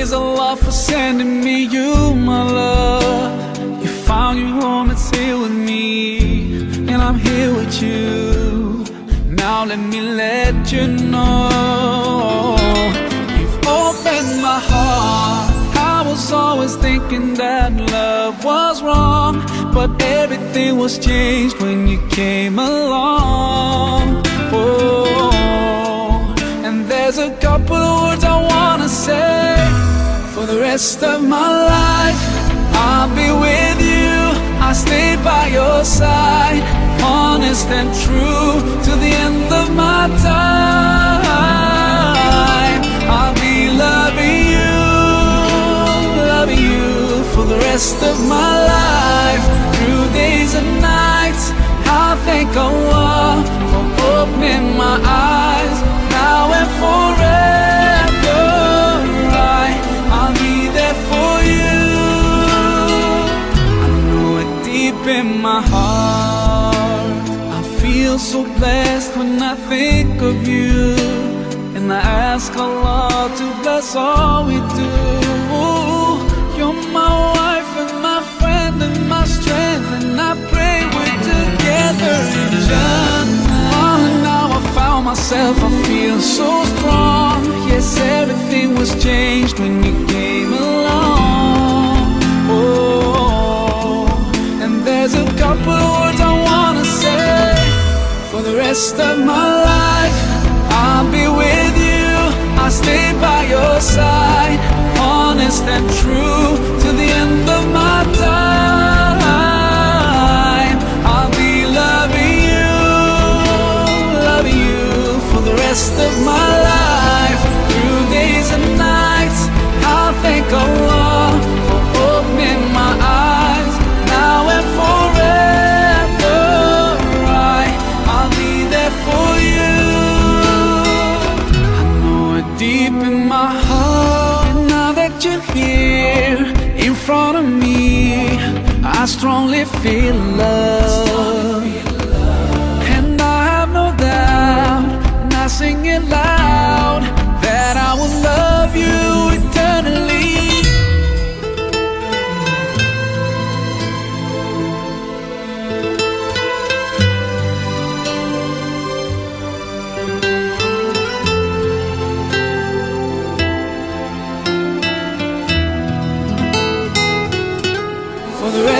praise Allah for sending me you, my love. You found your home, it's here with me, and I'm here with you. Now let me let you know you've opened my heart. I was always thinking that love was wrong, but everything was changed when you came along. For the rest of my life. I'll be with you. I'll stay by your side, honest and true to the end of my time. I'll be loving you, loving you for the rest of my life, so blessed when I think of you. And I ask Allah to bless all we do. You're my wife and my friend and my strength. And I pray we're together in Jannah. Oh, now I found myself, I feel so strong. Yes, everything was changed when you rest of my life. I'll be with you, I'll stay by your side, honest and true deep in my heart. And now that you're here in front of me, I strongly feel love.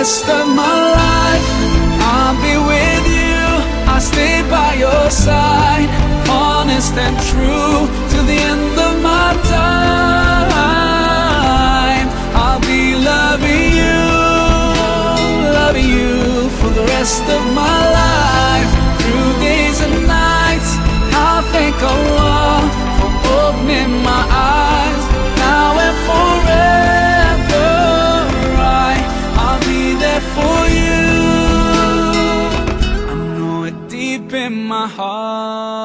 Rest of my life, I'll be with you. I'll stay by your side, honest and true to the end of my time. I'll be loving you, loving you for the rest of my life, in my heart.